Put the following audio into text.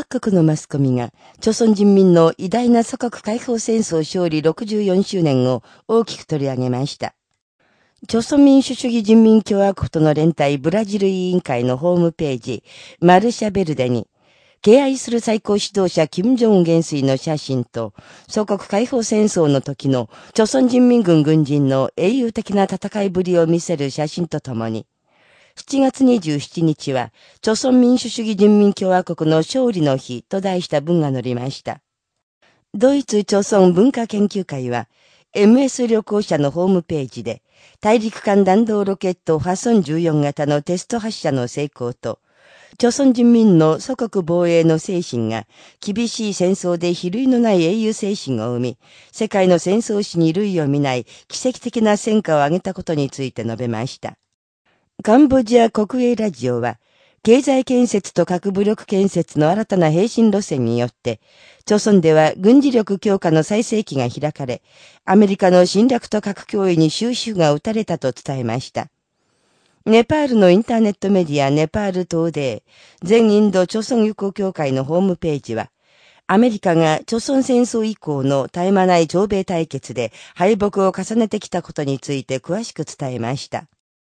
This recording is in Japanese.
各国のマスコミが、朝鮮人民の偉大な祖国解放戦争勝利64周年を大きく取り上げました。朝鮮民主主義人民共和国との連帯ブラジル委員会のホームページ、マルシャベルデに、敬愛する最高指導者金正恩元帥の写真と、祖国解放戦争の時の朝鮮人民軍軍人の英雄的な戦いぶりを見せる写真とともに、7月27日は、朝鮮民主主義人民共和国の勝利の日と題した文が載りました。ドイツ朝鮮文化研究会は、MS 旅行者のホームページで、大陸間弾道ロケットファソン14型のテスト発射の成功と、朝鮮人民の祖国防衛の精神が、厳しい戦争で比類のない英雄精神を生み、世界の戦争史に類を見ない奇跡的な戦果を上げたことについて述べました。カンボジア国営ラジオは、経済建設と核武力建設の新たな平進路線によって、朝鮮では軍事力強化の最盛期が開かれ、アメリカの侵略と核脅威に終止符が打たれたと伝えました。ネパールのインターネットメディアネパール東デー、全インド朝鮮友好協会のホームページは、アメリカが朝鮮戦争以降の絶え間ない朝米対決で敗北を重ねてきたことについて詳しく伝えました。